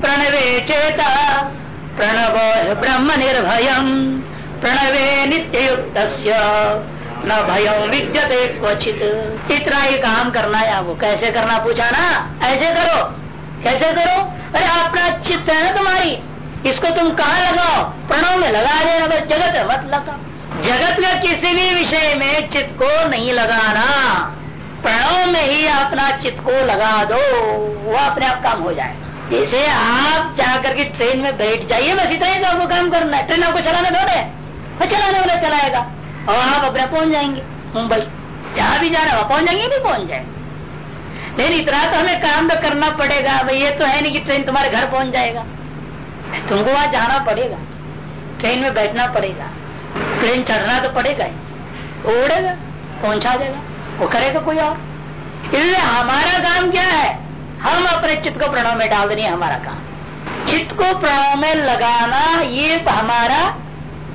प्रणवे चेत, प्रणव ब्रह्म निर्भय प्रणवे नित्य युक्त न भयम विद्यते क्वचित। इतना ही काम करना है, आपको कैसे करना पूछा ना ऐसे करो, कैसे करो? अरे अपना चित्त है ना तुम्हारी, इसको तुम कहा लगाओ? प्रणव में लगा देना बस जगत है, मत लगा। जगत में किसी भी विषय में चित्त को नहीं लगाना। प्रणव में ही अपना चित्त को लगा दो, वो अपने आप काम हो जाएगा। जैसे आप जा करके ट्रेन में बैठ जाइए, बस इतना ही तो आपको काम करना है। ट्रेन आपको चलाने दो वो चलाने वाला चलाएगा। और आप अपने पहुँच जाएँगे, मुंबई। जहाँ भी जा जाना वहाँ पहुँच जाएँगे भी पहुँच जाएँगे। लेकिन इतना तो हमें काम तो करना पड़ेगा। भाई, ये तो है नहीं कि ट्रेन तुम्हारे घर पहुँच जाएगा। तुमको वहाँ जाना पड़ेगा। ट्रेन में बैठना पड़ेगा। ट्रेन चढ़ना तो पड़ेगा ही। उड़ेगा, पहुँचा देगा। वो करेगा कोई और। इसलिए हमारा काम क्या है? हम अपने चित्त को प्रणव में डाल देनी हमारा काम। चित्त को प्रणव में लगाना ये हमारा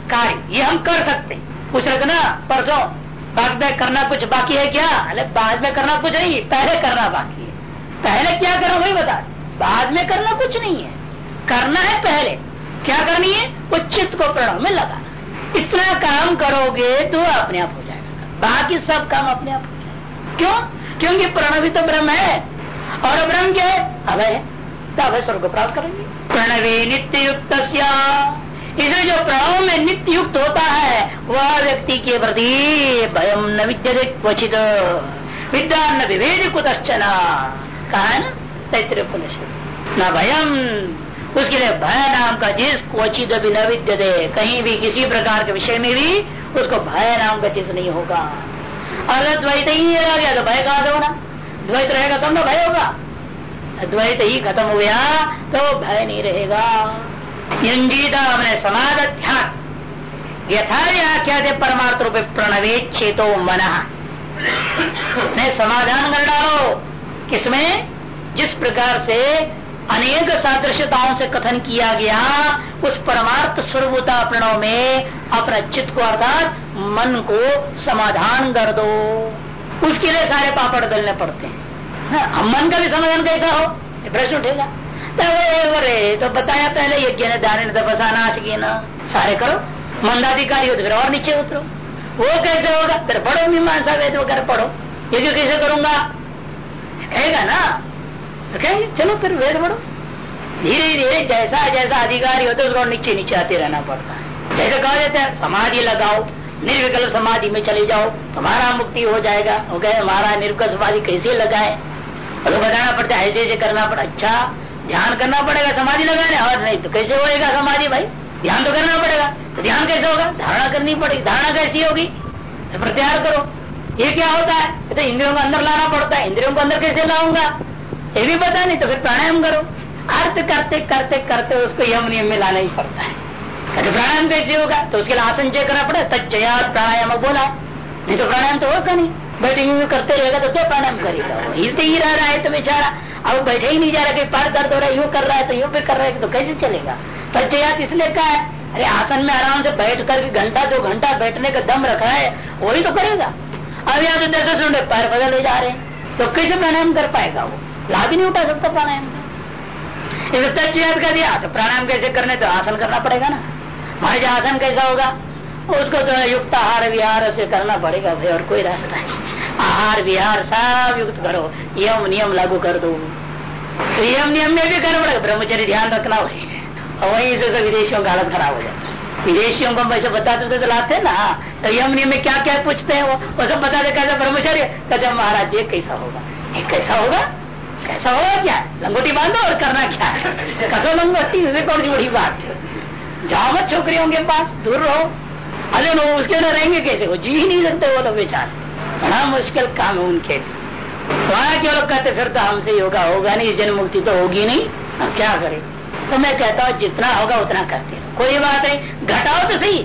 कार्य, ये हम कर सकते कुछ रखना परसों, बाद में करना कुछ बाकी है क्या? अरे, बाद में करना कुछ नहीं, पहले करना बाकी है। पहले क्या करो, वही बता बाद में करना कुछ नहीं है। करना है पहले। क्या करनी है? वो चित्त को प्रणव में लगाना इतना काम करोगे तो अपने आप हो जाएगा। बाकी सब काम अपने आप हो जाएगा। क्यों? क्योंकि प्रणव तो ब्रह्म है। और ब्रह्म क्या है? अभय है। तो अभय स्वर्ग प्राप्त करेंगे। प्रणवे नित्य युक्त इसलिए जो प्रणव में नित्य युक्त होता है, वह व्यक्ति के प्रति भयम न विद्य क्वचित। विद्या न विभेद कुतश्चना। कहा है ना? तैतृय न भयम उसके लिए भय नाम का जिस क्वचित भी न विद्य दे कहीं भी किसी प्रकार के विषय में भी उसको भय नाम का चीज़ नहीं होगा। अगर द्वैत ही रह गया तो भय कहा होना द्वैत रहेगा तब ना भय होगा। द्वैत ही खत्म हो गया तो भय नहीं रहेगा। युंजीता मैंने समाध्यान यथा व्याख्या थे परमार्थ रूप प्रणवे चेतो मन समाधान कर डालो। किसमें? जिस प्रकार से अनेक सादृश्यताओं से कथन किया गया, उस परमार्थ स्वरूपता प्रणव में अपना चित्त को अर्थात मन को समाधान कर दो। उसके लिए सारे पापड़ दलने पड़ते हैं। हम मन का भी समाधान कैसा हो? प्रश्न उठेगा। अरे तो बताया पहले यज्ञ ने, दान तपसा नाश ना। सारे करो। मंदाधिकारी हो तो फिर और नीचे उतरो। वो कैसे होगा? फिर पढ़ो मीमांसा वेद वगैरह पढ़ो। यज्ञ कैसे करूँगा? कहेगा ना। तो कहेंगे, चलो फिर वेद पढ़ो। धीरे धीरे जैसा जैसा अधिकारी होता है, उसको नीचे नीचे आते रहना पड़ता है। जैसे कहा जाता है, समाधि लगाओ। निर्विकल्प समाधि में चले जाओ, तुम्हारा मुक्ति हो जाएगा। वो कहे, हमारा निर्विकल्प समाधि कैसे लगाए? तो बताना पड़ता है ऐसे ऐसे करना पड़ा। अच्छा ध्यान करना पड़ेगा, समाधि लगाने। और नहीं तो कैसे होएगा समाधि भाई? ध्यान तो करना पड़ेगा। तो ध्यान कैसे होगा? धारणा करनी पड़ेगी। धारणा कैसी होगी? तो प्रत्याहार करो। ये क्या होता है? तो इंद्रियों को अंदर लाना पड़ता है। इंद्रियों को अंदर कैसे लाऊँगा? ये भी पता नहीं तो फिर प्राणायाम करो। अर्थ करते करते करते उसको यम नियम में लाना ही पड़ता है। प्राणायाम कैसे होगा तो उसके लिए आसन चेक करना पड़ेगा तजया प्राणायाम बोला। नहीं तो प्राणायाम तो होगा नहीं। बैठे यूँ करते रहेगा तो क्या प्राणायाम करेगा हिलते ही रह रहा है तो बेचारा। अब बैठे ही नहीं जा रहा पैर दर्द हो रहा है, यूँ कर रहा है तो यूँ पे कर रहा है तो कैसे चलेगा? तजयात इसलिए कहा है? अरे आसन में आराम से बैठ कर घंटा, दो घंटा बैठने का दम रखा है, वही तो करेगा। अब यहाँ तो दस सुन रहे पैर बदल ले जा रहे हैं तो कैसे प्राणायाम कर पाएगा वो? लाभ नहीं उठा सकता प्राणायाम का कर दिया तो प्राणायाम कैसे करने तो आसन करना पड़ेगा ना। महाराज आसन कैसा होगा? उसको तो युक्त आहार विहार से करना पड़ेगा भाई, और कोई रास्ता नहीं। आहार विहार सब युक्त करो। यम नियम लागू कर दो। तो यम नियम में भी करना पड़ेगा ब्रह्मचर्य ध्यान रखना वही वहीं से तो विदेशियों का हालत खराब हो जाता है। विदेशियों को वैसे बताते तो लाते ना। तो यम नियम में क्या क्या पूछते हैं वो? वो सब बता दे कैसे ब्रह्मचर्य? कहते महाराज ये कैसा होगा? ये कैसा होगा? कैसा होगा क्या? लंगोटी बांधो और करना क्या? है कसो लंगोटी कौन सी बड़ी बात जाओ छोकरियों के पास दूर रहो। अरे लोग उसके अंदर रहेंगे कैसे? वो जी ही नहीं सकते वो लोग बेचारे। बड़ा मुश्किल काम है उनके। लिए वहाँ के लोग कहते, फिर तो हमसे योगा होगा नहीं, जन्म मुक्ति तो होगी नहीं। हम क्या करें? तो मैं कहता हूँ, जितना होगा उतना करते रहो। कोई बात नहीं। घटाओ तो सही।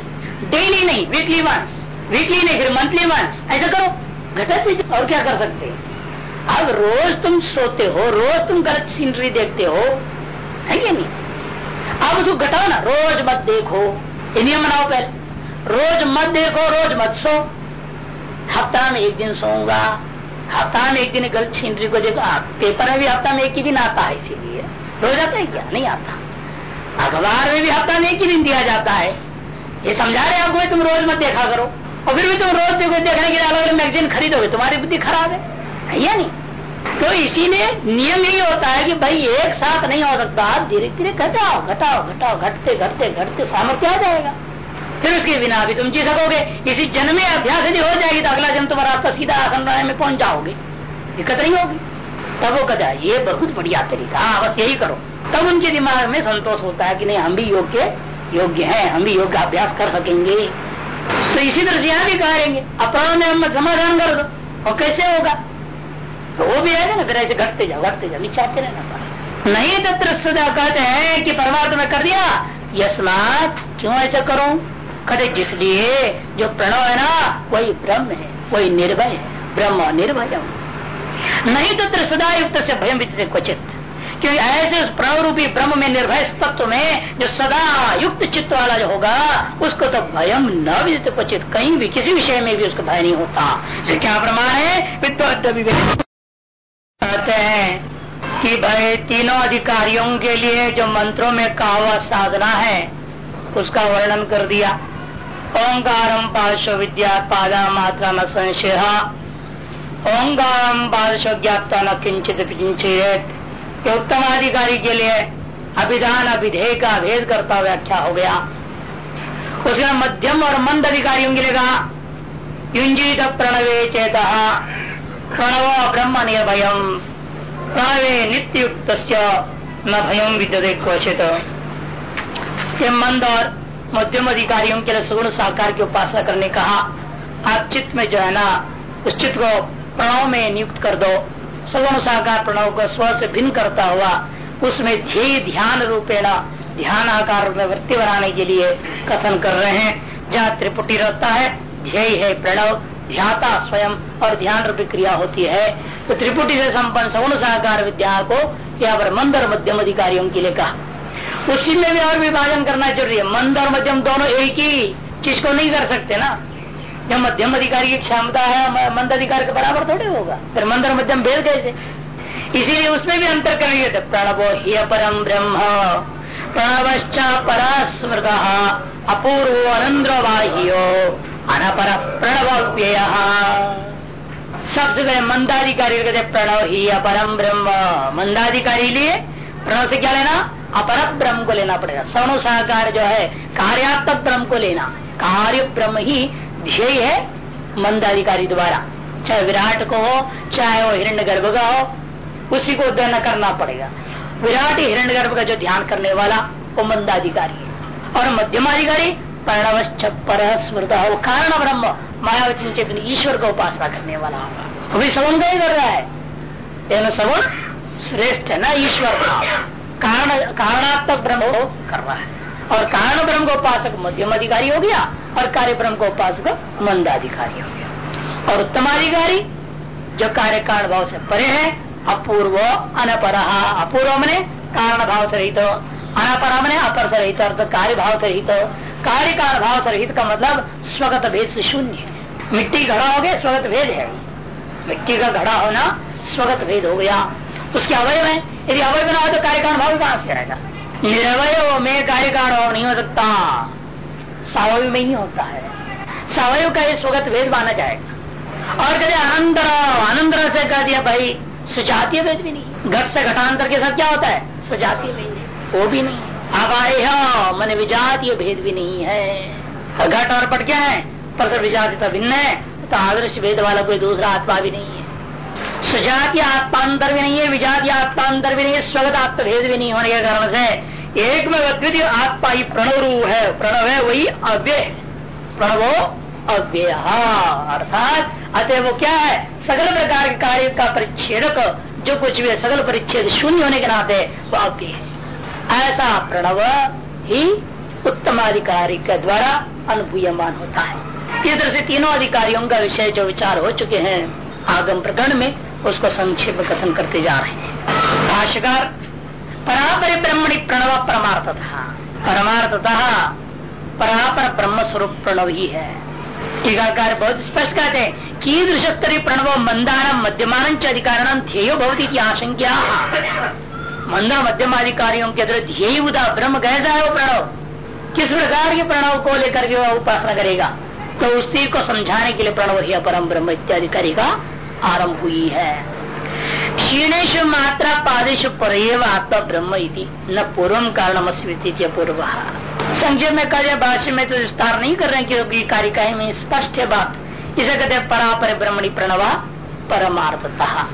डेली नहीं वीकली वंस वीकली नहीं, फिर मंथली वंस ऐसा करो। घटाते और क्या कर सकते अब रोज तुम सोते हो, रोज तुम गलत सीनरी देखते हो। है क्या नहीं? अब उसको घटाओ ना, रोज मत देखो। ये नियम बनाओ पहले। रोज मत देखो, रोज मत सो। हफ़्ता में एक दिन सोऊँगा। हफ़्ता में एक दिन गलत छीनरी को देखो। पेपर में भी हफ़्ता में एक ही दिन आता है इसीलिए। रोज आता है क्या? नहीं आता। अखबार में भी हफ़्ता में एक ही दिन दिया जाता है। ये समझा रहे आपको तुम रोज मत देखा करो। और फिर भी तुम रोज देखो, देखने के लिए अलग अलग मैगजीन खरीदोगे। तुम्हारी बुद्धि खराब है। नहीं? तो इसीलिए नियम यही होता है कि भाई एक साथ नहीं हो सकता, आप धीरे धीरे घटाओ घटाओ घटाओ, घटते घटते घटते, सामर्थ्य आ जाएगा। फिर उसके बिना भी तुम जी सकोगे, इसी जन्म अभ्यास यदि हो जाएगी तो अगला जन्म तुम्हारा आपका सीधा आसन में पहुँच जाओगे। दिक्कत नहीं होगी। तब वो है, ये बहुत बढ़िया तरीका हाँ बस यही करो। तब उनके दिमाग में संतोष होता है कि नहीं, हम भी योग्य योग्य है, हम भी योग्य अभ्यास कर सकेंगे। तो इसी तरह से यहाँ भी कहेंगे अपराध में समाधान कर दो। और कैसे होगा? तो वो भी रहेगा ना, फिर ऐसे घटते जाओ घटते जाओ नीचे रहना नहीं तत्र सदा कहते हैं कि परमात्मा कर दिया। यस्मात क्यों ऐसा करो? कहते, जिसलिए जो प्रणव है ना, वही ब्रह्म है, वही निर्भय है, ब्रह्म निर्भय नहीं तत्र सदा युक्त से भयम क्वचित। क्योंकि ऐसे उस प्रणव रूपी ब्रह्म में निर्भय तत्व में जो सदा युक्त चित्त वाला जो होगा, उसको तो भयम न विदित क्वचित, कहीं भी, किसी विषय में भी उसको भय नहीं होता। क्या प्रमाण है? विद्वत कहते हैं कि भाई, तीनों अधिकारियों के लिए जो मंत्रों में कहा साधना है, उसका वर्णन कर दिया। ओंकारम पार्श्व विद्या पादा मात्रा न संशय। ओंकारम पार्श्व ज्ञापता न किंचित उत्तम अधिकारी के लिए अभिधान, अभिधेय का भेद करता व्याख्या हो गया। उसके मध्यम और मंद अधिकारियों के लिए कहा युंजित प्रणवे चेता। प्रणव ब्रह्म निर्भयम प्रणवे नित्य युक्त न भयम विद्यते क्वचित। मंद और मध्यम अधिकारियों के लिए सगुण साकार की उपासना करने कहा, आप चित्त में जो है ना, उस चित्त को प्रणव में नियुक्त कर दो। सगुण साकार प्रणव को स्व से भिन्न करता हुआ, उसमें ध्येय ध्यान रूपेण ध्यान आकार में वृत्ति बनाने के लिए कथन कर रहे हैं। जहाँ त्रिपुटी रहता है, ध्येय है प्रणव ध्याता स्वयं और ध्यान रूपी क्रिया होती है तो त्रिपुटी से संपन्न सगुण साकार विद्या को यहाँ पर मंद और मध्यम अधिकारियों के लिए कहा। उसी में भी और विभाजन करना ज़रूरी है। मंद और मध्यम दोनों एक ही चीज़ को नहीं कर सकते ना। जब मध्यम अधिकारी की क्षमता है मंद अधिकार के बराबर थोड़े होगा। फिर मंद और मध्यम भेद कैसे? इसीलिए उसमें भी अंतर करेंगे तो प्रणवो ही परम ब्रह्म, प्रणवश्चा परा स्मृत अपूर्व अनंद्र वाह्यो अनपर प्रणव सबसे पहले मंदाधिकारी कहते प्रणव ही अपरम ब्रह्म। मंदाधिकारी लिए प्रणव से क्या लेना? अपर ब्रह्म को लेना पड़ेगा। सवनो साकार जो है कार्यात्मक ब्रह्म को लेना। कार्य ब्रह्म ही ध्येय है मंदाधिकारी द्वारा। चाहे विराट को हो, चाहे वो हिरण्य गर्भ का हो, उसी को देना करना पड़ेगा। विराट हिरण्य गर्भ का जो ध्यान करने वाला, वो मंदाधिकारी है। और मध्यमाधिकारी प्रणवश्च पर स्मृत। वो कारण ब्रह्म। मायावचन चेतन ईश्वर का उपासना करने वाला होगा। अभी सवन का ही कर रहा है। सवन श्रेष्ठ है, ना ईश्वर का। कारण, कारणात्मक ब्रह्म को कर रहा है। और कारण ब्रह्म को उपासक मध्यम अधिकारी हो गया और कार्य ब्रह्म को उपासक मंदाधिकारी हो गया। और उत्तमाधिकारी जो कार्य कारण भाव से परे है, अपूर्व, अनपर, अपूर्व मने, कारण भाव से रहित अनपर मने अपर से रहित अर्थ कार्य भाव से रहित कार्य का भाव से रहित का मतलब स्वगत भेद से शून्य है। मिट्टी घड़ा हो गया स्वगत भेद है। मिट्टी का घड़ा होना स्वगत भेद हो गया। उसके अवय है। यदि अवय बना हो तो कार्य का अभाव कहाँ से आएगा? निरवय में कार्य का अभाव नहीं हो सकता। सवय में ही होता है। सवय का ये स्वगत भेद माना जाएगा। और कहते आनंदर आनंदर से कह दिया भाई, सुजातीय भेद भी नहीं। घट से घटांतर के साथ क्या होता है? सुजातीय भेद। वो भी नहीं। अबाह्य मन विजातीय भेद भी नहीं है। घट और पट क्या है? पर विजातीय भिन्न है तो आदर्श भेद वाला कोई दूसरा आत्मा भी नहीं है। सुजातीय आत्मांतर भी नहीं है विजात विजातीय आत्मांतर भी नहीं है, स्वगत आत्म भेद भी नहीं होने के कारण से एक में अद्वितीय आत्मा ही प्रणव है। प्रणव है वही अव्यय। प्रणवो अव्यय। अर्थात अतः वो क्या है? सगल प्रकार के कार्य का परिच्छेदक, जो कुछ भी है सकल परिच्छेद शून्य होने के नाते वो अव्यय है। ऐसा प्रणव ही उत्तम अधिकारी के द्वारा अनुभूयमान होता है। इस तरह से तीनों अधिकारियों का विषय जो विचार हो चुके हैं, आगम प्रकरण में उसको संक्षेप कथन करते जा रहे हैं। भाष्यकार, परापर ब्रह्मणि प्रणव परमार्थ परमार्थतः परापर ब्रह्म स्वरूप प्रणव ही है। टीकाकार बहुत स्पष्ट कहते हैं कीदृश स्तरीय प्रणव मंदान मध्यमान अधिकारण ध्येय भवती की आशंका मंदा मध्यम अधिकारियों के अंदर ध्येय ब्रह्म कैसा है वो प्रणव। किस प्रकार के प्रणव को लेकर के वह उपासना करेगा? तो उसी को समझाने के लिए प्रणव ही परम ब्रह्म इत्यादि करेगा। आरंभ हुई है। क्षीणेश मात्रा पादेश पर आत्मा ब्रह्म न पूर्व कारण पूर्व संक्षेप में कार्य भाष्य में तो विस्तार नहीं कर रहे क्योंकि कारिका में स्पष्ट है बात। इसे कहते परापर ब्रह्मणी प्रणवा परमार्थता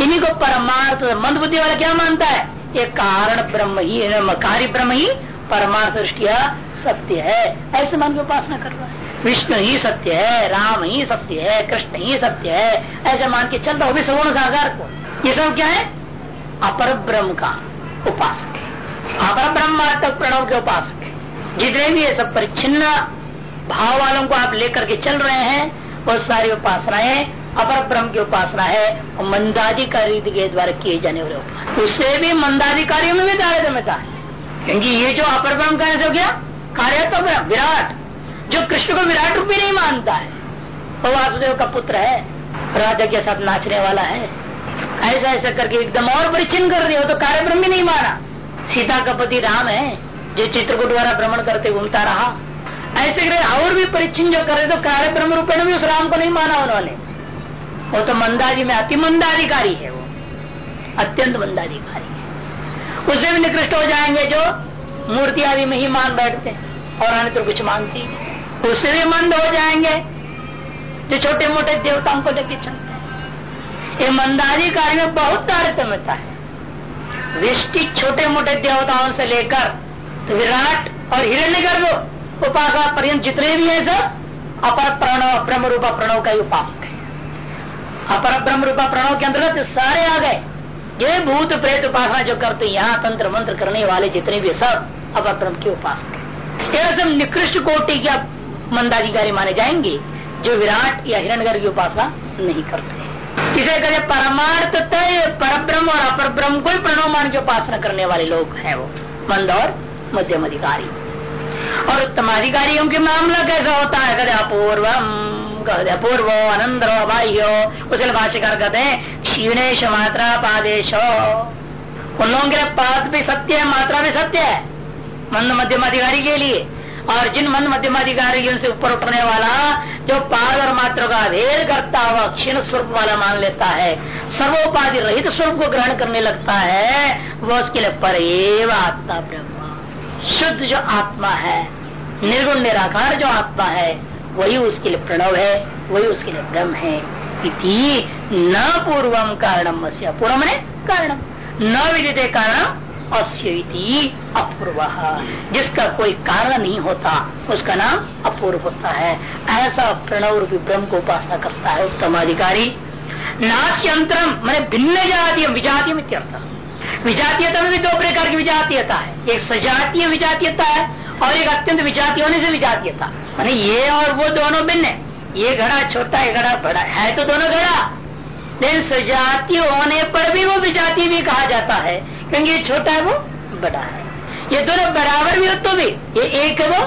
इन्हीं को परमार्थ मंद बुद्धि वाला क्या मानता है? ये कारण ब्रह्म ही कार्य ब्रह्म ही, परमार्थ दृष्टिया सत्य है। ऐसे मान के उपासना कर रहा है। विष्णु ही सत्य है, राम ही सत्य है, कृष्ण ही सत्य है। ऐसे मान के चल रहा हो भी सगुण साकार को। ये सब क्या है? अपर ब्रह्म का उपासक है। अपर ब्रह्म तक प्रणव के उपासक है। जितने भी ये सब परिच्छिन्न भाव वालों को आप लेकर के चल रहे हैं, वो सारी उपासनाएँ अपर ब्रह्म की उपासना है, और मंदाधिकारी के द्वारा किए जाने वाले उपासना उससे भी मंदाधिकारियों में भी तारतम्यता है क्योंकि ये जो अपर ब्रह्म का हो गया कार्य तो विराट। जो कृष्ण को विराट रूप भी नहीं मानता है, वो तो वासुदेव का पुत्र है, राजा के साथ नाचने वाला है। ऐसा ऐसा करके एकदम और परिचिन कर रही हो तो कार्य ब्रह्म नहीं माना। सीता का पति राम है, जो चित्रकूट द्वारा भ्रमण करते घूमता रहा। ऐसे करे और भी परिचिन जो कर रहे तो कार्य ब्रह्म रूप में भी उस राम को नहीं माना उन्होंने। वो तो मंदारी में अति मंदाधिकारी है वो। अत्यंत मंदाधिकारी है। उसे भी निकृष्ट हो जाएँगे जो मूर्ति आदि में ही मान बैठते और अन्य तो कुछ मानती उससे भी मंद हो जाएँगे जो छोटे मोटे देवताओं को लेके चलते हैं। ये मंदारी कार्य में बहुत तारतम्यता है। वृष्टि छोटे मोटे देवताओं से लेकर तो विराट और हिरण्य गर्भ उपासना पर्यंत जितने भी है सब अपर प्रणव ब्रह्म रूपा प्रणव का ही उपासक है। अपर ब्रह्म रूपा प्रणव के अंतर्गत सारे आ गए। ये भूत, प्रेत, उपासना जो करते यहाँ तंत्र मंत्र करने वाले जितने भी सब अपर ब्रह्म के उपासक सब निकृष्ट कोटि के मंदाधिकारी माने जाएँगे, जो विराट या हिरण की उपासना नहीं करते। इसे कहते परमार्थ तय पर ब्रह्म और अपर ब्रह्म को प्रणव मान की उपासना करने वाले लोग हैं वो, मंद और मध्यम अधिकारी। और उत्तम अधिकारियों के मामला कैसा होता है? कहते अपूर्वम। अपूर्व अनंतर बाह्यो उसे भाष्यकार कहते हैं क्षीणेश मात्रा पादेश उन लोगों के पाद भी सत्य है मात्रा भी सत्य। है मंद मध्यम अधिकारी के लिए। और जिन मन मध्यमाधिकारियों से ऊपर उठने वाला, जो पाद और मात्र का भेद करता हुआ क्षीण स्वरूप वाला मान लेता है, सर्वोपाधि रहित स्वरूप को ग्रहण करने लगता है, वो उसके लिए पर आत्मा ब्रह्म। शुद्ध जो आत्मा है, निर्गुण निराकार जो आत्मा है वही उसके लिए प्रणव है, वही उसके लिए ब्रह्म है। इति न पूर्वम कारणम अस्य पूर्व ने कारणम न विदित कारण अस्य अपूर्व। जिसका कोई कारण नहीं होता, उसका नाम अपूर्व होता है। ऐसा प्रणव रूपी ब्रह्म को उपासना करता है उत्तम अधिकारी। नाच्यंतरम मैंने भिन्न जातीय, विजातीय विजातीयता में भी दो प्रकार की विजातीयता है। एक सजातीय विजातीयता है और एक अत्यंत विजातीय होने से विजातीयता मैंने ये और वो दोनों भिन्न है। ये घड़ा छोटा है घड़ा बड़ा। है तो दोनों घड़ा। लेकिन सजातीय होने पर भी वो विजातीय भी कहा जाता है। क्योंकि ये छोटा है, वो बड़ा है। ये दोनों बराबर भी हो तो भी। ये एक है वो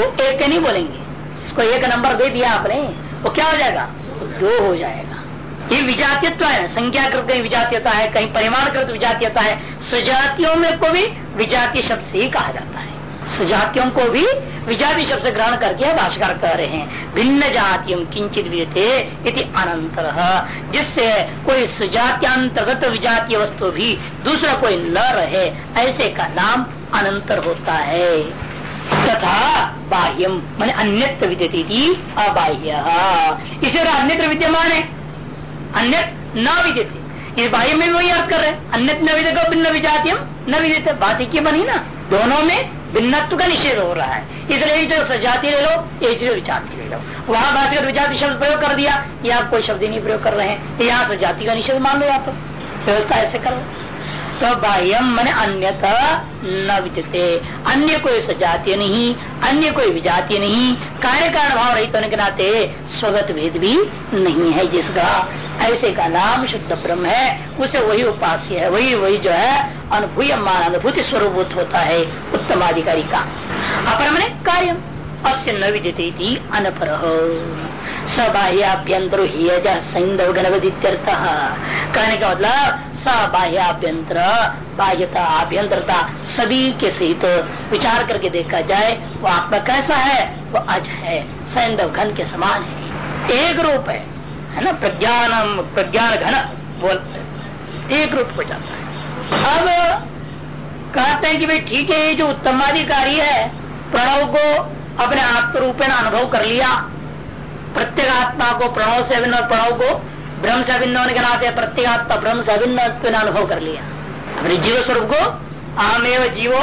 वो एक नहीं बोलेंगे। इसको एक नंबर दे दिया आपने, वो क्या हो जाएगा? दो हो जाएगा। ये विजातीयत्व है संख्या कृत कहीं विजातीयता है, कहीं परिमाण कृत विजातीयता है। सुजातियों में को भी विजातीय शब्द से ही कहा जाता है। सुजातियों को भी विजाति शब्द ग्रहण करके भाषकर कर रहे हैं। भिन्न जातियों, किंचित विदते अनंतर। जिससे कोई सुजात्यांतर्गत विजातीय वस्तु भी दूसरा कोई न रहे, ऐसे का नाम अनंतर होता है। तथा बाह्यम मान अन्यत्र विद्यती अबाह्य। इसे अन्यत्र विद्यमान है। अन्य न विद्यते। इस बाह्य में वही अर्थ कर रहे हैं। अन्य न विद्य भिन्न विजातियम न विद्यते। बात बनी ना, दोनों में भिन्नत्व का निषेध हो रहा है। इसलिए जो सजाति ले लो ये जो विजाति ले लो। वहाँ भाषकर विजाति शब्द प्रयोग कर दिया या आप कोई शब्द नहीं प्रयोग कर रहे हैं। यहाँ सजाति का निषेध मान लो तो व्यवस्था ऐसे करो। तो बाह्यम मन अन्य न विद्यते। अन्य कोई सजातीय नहीं, अन्य कोई विजातीय नहीं कार्य कारण भाव रहित होने के नाते स्वगत भेद भी नहीं है जिसका ऐसे का नाम शुद्ध ब्रह्म है, उसे वही उपास्य है, वही वही जो है अनुभूय मान अनुभूति स्वरूप होता है उत्तम अधिकारी का। अपर मैंने कार्य अस्य न विद्यते अनपर। सबाह्याभ्यंतर ही गणपतित्यर्थ। कहने का मतलब सबाह्याभ्यंतर बाह्यता आभ्यंतरता सभी के सहित विचार करके देखा जाए, वो आत्मा कैसा है, वो अज है सैंधव घन के समान है। एक रूप है है ना? प्रज्ञानम, प्रज्ञान घन, बोलते एक रूप हो जाता है। अब कहते हैं कि भाई ठीक है, ये जो उत्तमाधिकारी है, प्रणव को अपने आत्मरूपेण अनुभव कर लिया। प्रत्येक आत्मा को प्रणव से अभिन्न प्रणव को ब्रह्म से अभिन्न होने के नाते प्रत्येक आत्मा ब्रह्म से अभिन्न अनुभव कर लिया। अपने जीव स्वरूप को आमेव जीवो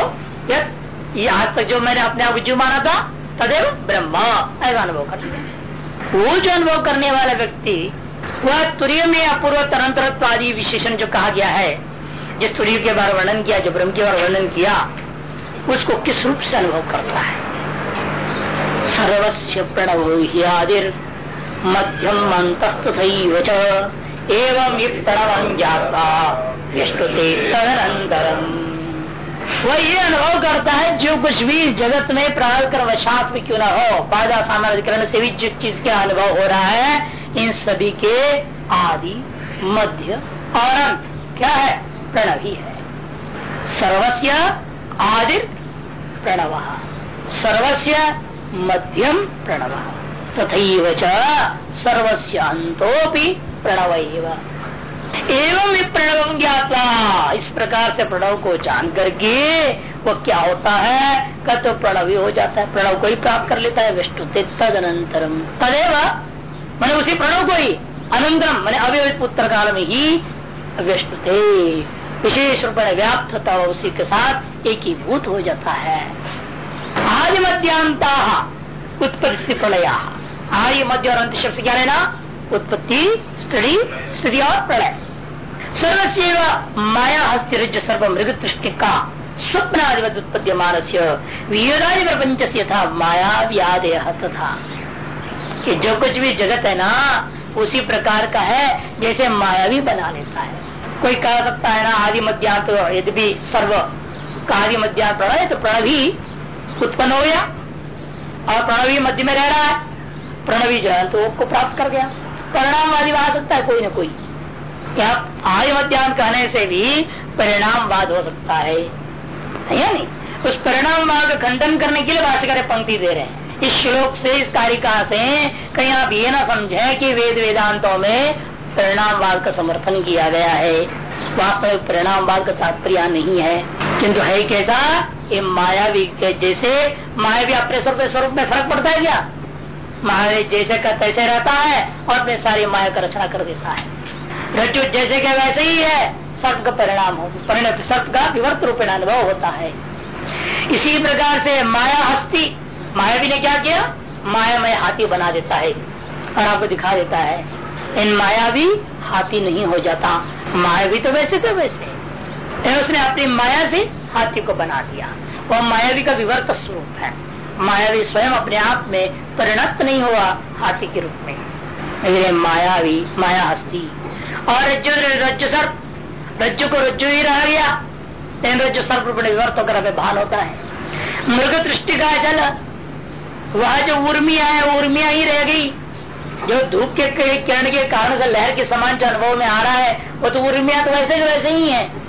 आज तक जो मैंने अपने आप जीव माना था, तदेव ब्रह्म, ऐसा अनुभव कर लिया। वो जो अनुभव करने वाला व्यक्ति, वह तुरीय में अपूर्व तरंतरत्व आदि विशेषण जो कहा गया है, जिस तुरीय के बारे वर्णन किया, जो ब्रह्म के बारे वर्णन किया, उसको किस रूप से अनुभव करता है? सर्वस्य प्रणव आदिर। मध्यम अंतस्तुथ एवं प्रणव जाता विष्णुते तदनंतरम वह अनुभव करता है, जो कुछ भी जगत में प्राण कर वशात में क्यों ना हो। बाधा सामर्थ्यकरण से भी जिस चीज़ का अनुभव हो रहा है, इन सभी के आदि, मध्य और अंत। क्या है? प्रणव ही। है सर्वस्य आदि प्रणव। सर्वस्य मध्यम प्रणव। तथा सर्वस्य अंतोपि प्रणव एवं। प्रणव ज्ञाता इस प्रकार से प्रणव को जान करके वो क्या होता है? कत तो प्रणव हो जाता है। प्रणव को ही प्राप्त कर लेता है। विष्णु तद अनंतरम तदेव मैंने उसी प्रणव को ही अनंतरम, मैंने अव्यवित पुत्र काल में ही विष्णु विशेष रूप व्याप्त होता उसी के साथ एक ही भूत हो जाता है। आदि मध्यांता उत्पत्ति प्रलया। आदि मध्य और अंत शब्द क्या लेना उत्पत्ति, स्त्री स्थिति और प्रलय। सर्वस्व माया, हस्ति रज सर्व मृग तृष्टि का स्वप्न आदिवत उत्पत्ति मानस्य वियोदादि प्रपंच से था माया व्यादय तथा। कि जो कुछ भी जगत है ना, उसी प्रकार का है, जैसे माया भी बना लेता है। कोई कह सकता है ना आदि मध्यांत यदि भी सर्व आदि मध्यांत प्रणय तो प्रणव ही उत्पन्न हो गया और प्रणवी मध्य में रह रहा है। प्रणवी जो है तो को प्राप्त कर गया। परिणाम परिणामवादी आ सकता है, कोई ना कोई। क्या आय मध्यान्ह कहने से भी परिणामवाद हो सकता है? या नहीं? उस परिणामवाद का खंडन करने के लिए भाषकर पंक्ति दे रहे हैं। इस श्लोक से, इस कारिका से कहीं आप ये ना समझे कि वेद वेदांतों में परिणामवाद का समर्थन किया गया है। वास्तविक परिणामवाद का तात्पर्य नहीं है। किंतु है कैसा ये मायावी के जैसे मायावी अपने स्वरूप स्वरूप में फ़र्क पड़ता है क्या? महावीर जैसे का तैसे रहता है और अपने सारी माया का रचना कर देता है। रज्जु जैसे का वैसे ही है सर्प का परिणाम हो परिणाम सर्प का विवर्त रूप अनुभव होता है। इसी प्रकार से माया हस्ती, मायावी ने क्या किया? माया में हाथी बना देता है और आपको दिखा देता है, इन मायावी हाथी नहीं हो जाता, मायावी तो वैसे तो वैसे उसने अपनी माया से हाथी को बना दिया। वह मायावी का विवर्त स्वरूप है। मायावी स्वयं अपने आप में परिणत नहीं हुआ हाथी के रूप में। मायावी, माया हस्ती। और रज्जु रज्जु सर्प। रज्जु को रज्जु ही रह गया। लेकिन रज्जु सर्प रूप में विवर्त होकर भान होता है। मृग दृष्टि का जल, वह जो उर्मिया है उर्मिया ही रह गई। जो धूप के किरण के कारण से लहर के समान जो अनुभव में आ रहा है, वो तो उर्मिया तो वैसे वैसे ही है।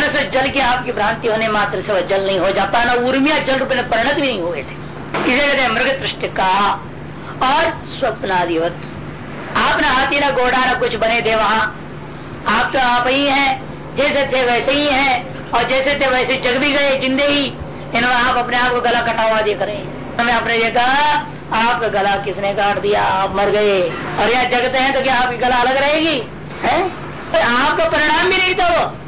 से जल की आपकी भ्रांति होने मात्र से वह जल नहीं हो जाता, ना उर्मिया जल रूप में परिणत भी नहीं हुए थे। इसे कहते मृग दृष्टि का और स्वप्नादिवत। आप ना हाथी, ना घोड़ा, ना कुछ बने थे वहाँ। आप तो आप ही हैं, जैसे थे वैसे ही हैं, और जैसे थे वैसे जग भी गए, जिंदे ही। इन्होंने आप अपने आप को गला कटा हुआ देख रहे हैं हमें आपने आपका गला किसने काट दिया? आप मर गए। और यहाँ जगते हैं तो क्या आपकी गला अलग रहेगी? है? तो आपका परिणाम भी नहीं था वो।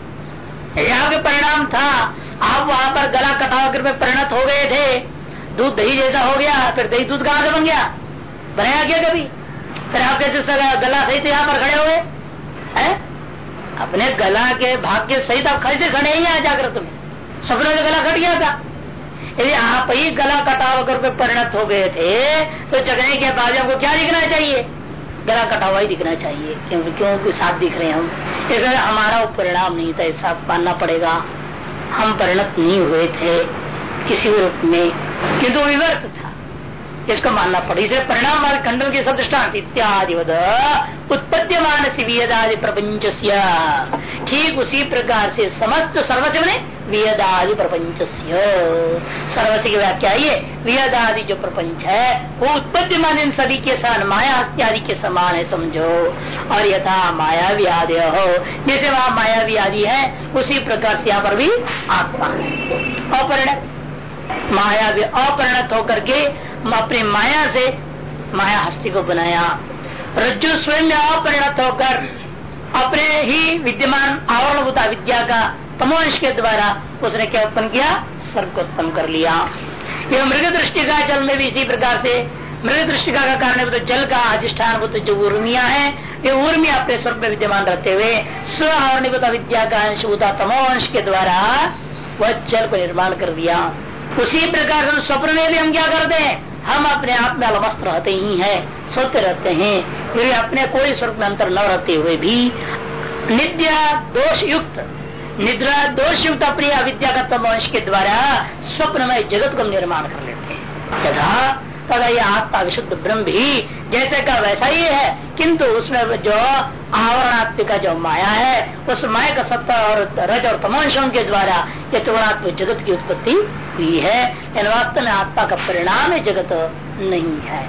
यहाँ के परिणाम था। आप वहाँ पर गला कटा कर परिणत हो गए थे। दूध दही जैसा हो गया, फिर दही दूध से बन गया? बनाया क्या कभी? फिर आप कैसे गला सही थे यहाँ पर खड़े हुए? है? अपने गला के भाग के सहित आप कैसे खड़े ही यहाँ जागृत में। सपने में गला कट गया था। यदि आप ही गला कटा होकर परिणत हो गए थे तो जगने के बाद आपको क्या दिखना चाहिए? गला कटा हुआ ही दिखना चाहिए क्योंकि क्यों साथ दिख रहे हैं हम? इसलिए हमारा परिणाम नहीं था, ऐसा मानना पड़ेगा। हम परिणत नहीं हुए थे किसी रूप में। किंतु विवर्त था। इसको मानना पड़े। इसे परिणाम वाले खंडन के सब दृष्टांत इत्यादि उत्पद्यमान वियदादि प्रपंच ठीक उसी प्रकार से समस्त सर्वस्व ने वियदादि प्रपंच सर्वस्व की व्याख्या ये, वियदादि जो प्रपंच है, वो उत्पद्यमान इन सभी के साथ माया इत्यादि के समान है, समझो। और यथा माया व्यादि हो जैसे वहाँ माया व्याधि है, उसी प्रकार से यहाँ पर भी आत्मा है। अपरिणत माया अपरिणत होकर के अपनी माया से माया हस्ती को बनाया। रज्जु स्वयं अपरिणत होकर अपने ही विद्यमान आवरण विद्या का तमोंश के द्वारा उसने क्या उत्पन्न किया? सर्व को उत्पन्न कर लिया। यह मृग दृष्टि का जल में भी इसी प्रकार से मृग दृष्टि का कारण तो जल का अधिष्ठान तो जो उर्मिया है, ये उर्मिया अपने स्वर्ग में विद्यमान रहते हुए स्व आवरणीभूत विद्या का अंश होता तमोंश के द्वारा वह जल को निर्माण कर दिया। उसी प्रकार स्वप्न में भी हम क्या करते हैं? हम अपने आप में अलवस्त रहते ही है, सोते रहते हैं, फिर अपने कोई स्वरूप में अंतर न रहते हुए भी निद्रा दोष युक्त निद्रा दोष युक्त अपनी अविद्या का तमवंश के द्वारा स्वप्न में जगत को निर्माण कर लेते हैं। तथा तथा ये आत्मा विशुद्ध ब्रह्म भी जैसे का वैसा ही है। किंतु उसमें जो आवरणात्मिक जो माया है उस माया का सत्ता और रज और तमांशों के द्वारा ये त्रिगुणात्मक जगत की उत्पत्ति हुई है। इन वास्तव में आत्मा का परिणाम जगत नहीं है।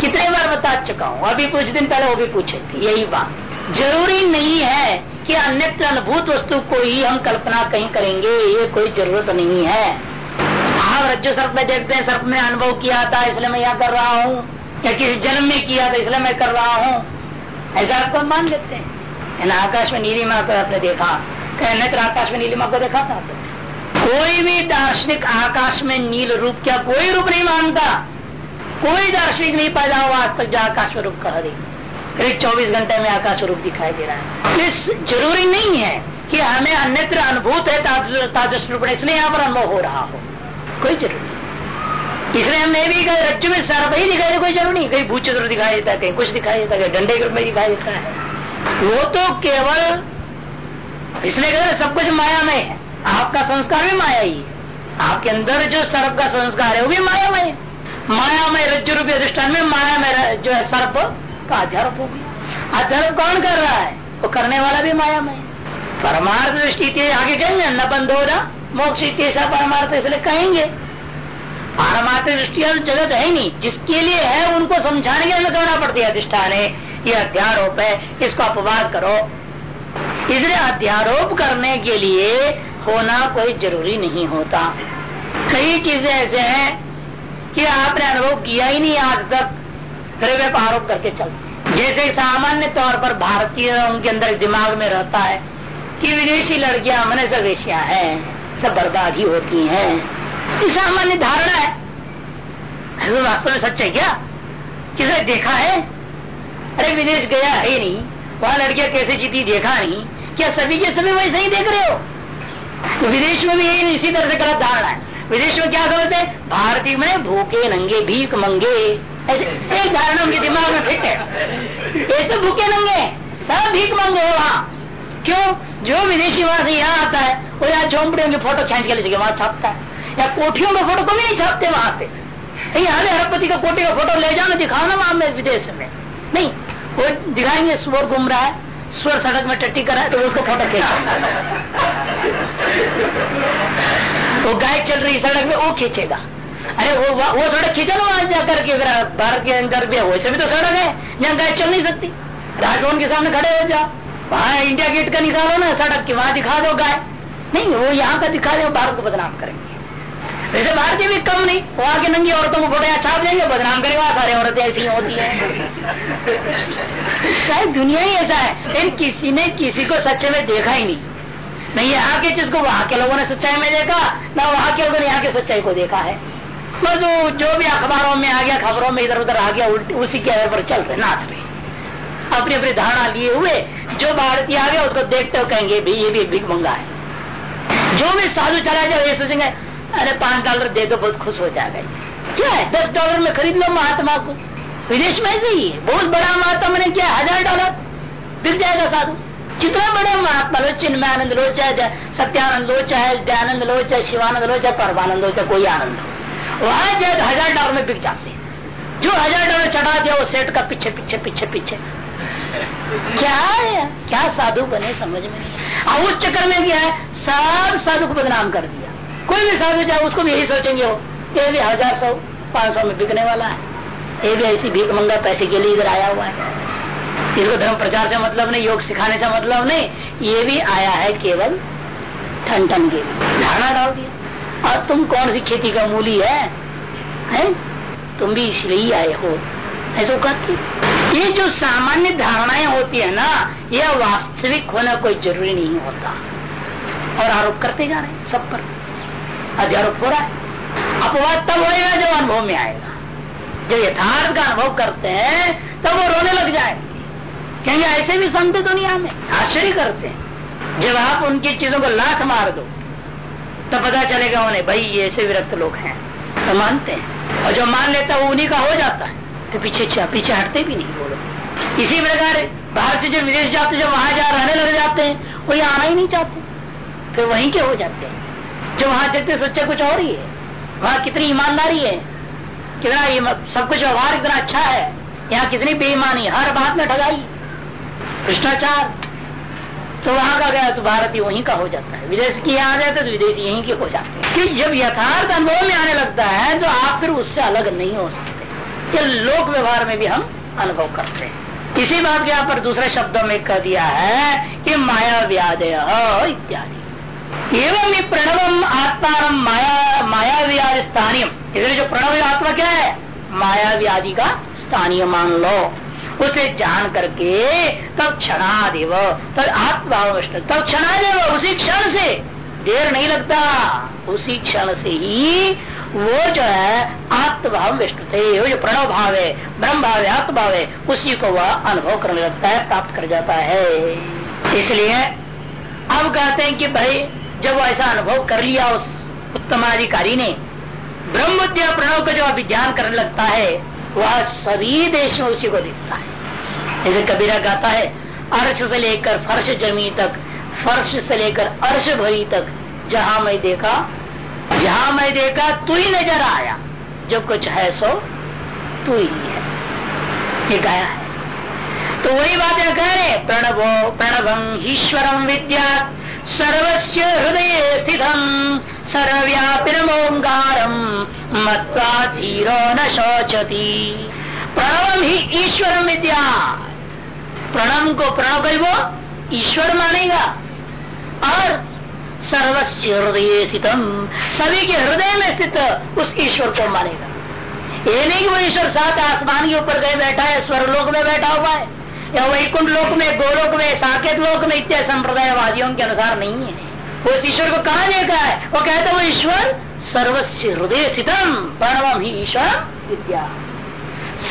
कितने बार बता चुका हूँ। अभी कुछ दिन पहले वो भी पूछे थे। यही बात। ज़रूरी नहीं है कि अन्यत्र अनुभूत वस्तु को ही हम कल्पना कहीं करेंगे, ये कोई ज़रूरत नहीं है। आप रज्जु सर्प में देखते हैं, सर्प में अनुभव किया था, इसलिए मैं यहाँ कर रहा हूँ। या किसी जन्म में किया था, इसलिए मैं कर रहा हूँ। ऐसा आपको मान लेते हैं। आकाश में नीलिमा को आपने देखा। अन्यत्र आकाश में नीलिमा को देखा था कोई भी दार्शनिक आकाश में नील रूप क्या कोई रूप नहीं मानता? कोई दार्शनिक नहीं पैदा हुआ आज तक जो आकाश में रूप कह दी करीब चौबीस घंटे में आकाश रूप दिखाई दे रहा है। इस ज़रूरी नहीं है कि हमें अन्यत्र अनुभूत है तादृश रूप इसलिए यहाँ पर अनुभव हो रहा हो। कोई ज़रूरी इसलिए हमने भी कहा, रज्जु में सर्प ही दिखाई दे, कोई ज़रूरी नहीं। कहीं भूत चतुर दिखाई देता है, कहीं कुछ दिखाई देता है डंडे के रूप में दिखाई देता है। वो तो केवल, इसलिए कहते सब कुछ माया में है। आपका संस्कार भी माया ही है। आपके अंदर जो सर्प का संस्कार है, वो भी माया में माया में, रज्जु रूपी अधिष्ठान में माया में जो है सर्प का अध्यारोप हो गया। अध्यारोप कौन कर रहा है? वो करने वाला भी माया में परमार्थ दृष्टि आगे कहेंगे न हो रहा मोक्ष परमार्थ, इसलिए कहेंगे। पारमार्थ दृष्टि जगत है ही नहीं। जिसके लिए है, उनको समझाने के लिए करना पड़ती है अधिष्ठान। है ये अध्यारोप है, इसको अपवाद करो। इसलिए अध्यारोप करने के लिए होना कोई ज़रूरी नहीं होता। कई चीज़ें ऐसे हैं कि आपने अनुभव किया ही नहीं आज तक। फिर वे आरोप करके चलते जैसे सामान्य तौर पर भारतीय उनके अंदर दिमाग में रहता है कि विदेशी लड़कियाँ मन से वेशिया है, सब बर्बाद ही होती है, ये सामान्य धारणा है। वास्तव में सच है क्या? किसे देखा है? अरे विदेश गया है नहीं, वहाँ लड़कियाँ कैसे जीती देखा नहीं, क्या सभी के सभी वैसे ही देख रहे हो? तो विदेश में भी यही इसी तरह से गलत धारणा है। विदेश में क्या समझते भारतीय में भूखे नंगे, भीख मंगे। एक धारणा उनके दिमाग में फिट है। सब भूखे नंगे सब भीख मांगे है वहाँ। क्यों? जो विदेशी वहाँ से यहाँ आता है, वो यहाँ झोंपड़े में फ़ोटो खींच के ले वहाँ छापता है। या कोठियों में फ़ोटो को भी नहीं छापते वहाँ पे। यहाँ हरपति का कोठी का फ़ोटो ले जाना दिखाओ ना वहाँ में विदेश में। नहीं, वो दिखाएँगे, स्वर घूम रहा है, स्वर सड़क में टट्टी करा है तो उसको फ़ोटो खींच। वो गाय चल रही सड़क में, वो खींचेगा। अरे वो वो सड़क खींचो ना वहाँ जाकर के भारत के अंदर भी वैसे भी तो सड़क है जहाँ गाय चल नहीं सकती। राजभवन के सामने खड़े हो जाओ। वहाँ इंडिया गेट का निकालो ना सड़क की, वहाँ दिखा दो गाय। नहीं, वो यहाँ का दिखा दो, भारत को बदनाम करेंगे। वैसे भारतीय भी कम नहीं वहाँ की नंगी औरतों को फ़ोटो छाप देंगे, बदनाम करेंगे, वहाँ सारे औरतें ऐसी होती है। शायद दुनिया ही ऐसा है, लेकिन किसी ने किसी को सच्चे में देखा ही नहीं। नहीं, यहाँ के चीज़ को वहाँ के लोगों ने सच्चाई में देखा, ना वहाँ के लोगों ने यहाँ की सच्चाई को देखा है। तो जो जो भी अखबारों में आ गया, खबरों में इधर उधर आ गया उसी के आधार पर चल रहे नाच रहे अपनी अपनी धारणा लिए हुए, जो भारतीय आ गया, उसको देखते हो कहेंगे भी ये भी भीख मंगा है। जो भी साधु चला जाए ये सोचेंगे, अरे, पाँच डॉलर दे दो, बहुत खुश हो जाएगा क्या है? दस डॉलर में खरीद लो महात्मा को। विदेश में ऐसे ही है। बहुत बड़ा महात्मा मैंने क्या, हज़ार डॉलर बिक जाएगा साधु। जितना बड़े महात्मा लो चिन्मय आनंद लो चाहे सत्यानंद लो चाहे दयानंद लो चाहे शिवानंद लो चाहे परमानंद लो चाहे कोई आनंद। हो वहाँ जाए हज़ार डॉलर में बिक जाते हैं। जो हज़ार डॉलर चढ़ा दिया, वो सेठ का पीछे पीछे पीछे पीछे। क्या है? क्या साधु बने, समझ में नहीं अब उस चक्कर में क्या है, सब साधु को बदनाम कर दिया। कोई भी साधु जाए उसको भी यही सोचेंगे वो, ये भी हज़ार सौ, पाँच सौ में बिकने वाला है। ये भी ऐसी भीख मंगा, पैसे के लिए इधर आया हुआ है। इसको धर्म प्रचार से मतलब नहीं, योग सिखाने से मतलब नहीं, ये भी आया है केवल ठन ठन के धारणा डाल दिया। और तुम कौन सी खेती का मूली है, है? तुम भी इसलिए ही आए हो। ऐसा कहती ये जो सामान्य धारणाएँ होती है ना यह वास्तविक होना कोई ज़रूरी नहीं होता। और आरोप करते जा रहे हैं सब पर। अध्यारोप हो रहा है। अपवाद तब होएगा जब अनुभव में आएगा। जब यथार्थ का अनुभव करते हैं तब वो रोने लग जाएँगे। क्योंकि ऐसे भी संत दुनिया में। आश्चर्य करते हैं। जब आप उनकी चीज़ों को लाख मार दो तो पता चलेगा उन्हें, भाई, ये ऐसे विरक्त लोग हैं। तो मानते हैं। और जो मान लेता है, वो उन्हीं का हो जाता है। तो पीछे पीछे हटते भी नहीं लोग। इसी प्रकार बाहर से जो विदेश जाते जब वहाँ जा रहने लग जाते हैं वो आना ही नहीं चाहते। फिर वहीं के हो जाते हैं। जो वहाँ देखते सोचे कुछ और ही है। वहाँ कितनी ईमानदारी है। कितना सब कुछ व्यवहार इतना अच्छा है। यहाँ कितनी बेईमानी, हर बात में ठगाई। भ्रष्टाचार। तो वहाँ का गया तो भारतीय वहीं का हो जाता है। विदेश की यहाँ जाते तो विदेशी यहीं के हो जाते हैं। कि जब यथार्थ अनुभव में आने लगता है तो आप फिर उससे अलग नहीं हो सकते। लोक व्यवहार में भी हम अनुभव करते हैं। इसी बात के यहाँ पर दूसरे शब्दों में कह दिया है कि माया व्यादय इत्यादि। एवं ये प्रणवम आत्मा माया माया व्याधि स्थानीय इसलिए जो प्रणव आत्मा क्या है? माया व्याधि का स्थानीय मान लो। उसे जान करके तब क्षणादेव तब आत्माव तब क्षणादेव, उसी क्षण से। देर नहीं लगता। उसी क्षण से ही वो जो है आत्मभाव विष्णु थे। वो जो प्रणव भाव है ब्रह्म भाव है, आत्मभाव है, उसी को वह अनुभव करने लगता है, प्राप्त कर जाता है। इसलिए अब कहते हैं कि भाई, जब वो ऐसा अनुभव कर लिया उस उत्तमाधिकारी ने ब्रह्म प्रणव का जो अभिज्ञान करने लगता है वह सभी देश में उसी को दिखता है। जैसे कबीरा गाता है, अर्श से लेकर फर्श जमी तक, फर्श से लेकर अर्श भरी तक, जहाँ मैं देखा, जहाँ मैं देखा, तू ही नज़र आया। जो कुछ है सो तू ही है। ये गाया है। तो वही बात कह रहे प्रणवो प्रणवम ईश्वरम विद्या सर्वस्य हृदय स्थितम सर्वव्यापिनमोंगारम मत्वा धीरो न शोचती। प्रणव ही ईश्वर विद्या। प्रणव को प्रणव कर वो ईश्वर मानेगा। और सर्वस्व हृदय स्थितम सभी के हृदय में स्थित उस ईश्वर को मानेगा। ये नहीं कि वो ईश्वर साथ आसमान के ऊपर गए बैठा है स्वर्लोक में बैठा हुआ है। या वैकुंठ लोक में, गोलोक में, साकेत लोक में इत्यादि संप्रदायवादियों के अनुसार नहीं है। वो ईश्वर को कहा देखा है वो कहते वो ईश्वर सर्वस्व हृदय स्थितम प्रणव ही ईश्वर विद्या।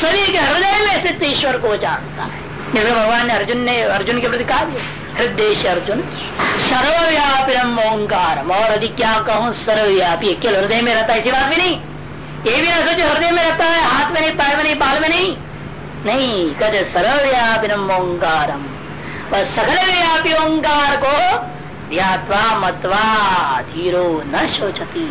सभी के हृदय में स्थित ईश्वर को जानता है। जैसे भगवान ने अर्जुन ने, अर्जुन के प्रति कहा हृदय से अर्जुन, सर्वव्यापी ओंकार और अधिक क्या कहूँ, सर्वव्यापी, केवल हृदय में रहता है, ऐसी बात भी नहीं। ये भी ना सोचो हृदय में रहता है, हाथ में नहीं, पैर में नहीं, बाल में नहीं। नहीं कहते सर्वव्यापी ओंकारम सकल व्यापी ओंकार को ध्यात्वा, मत्वा, धीरो न सोचती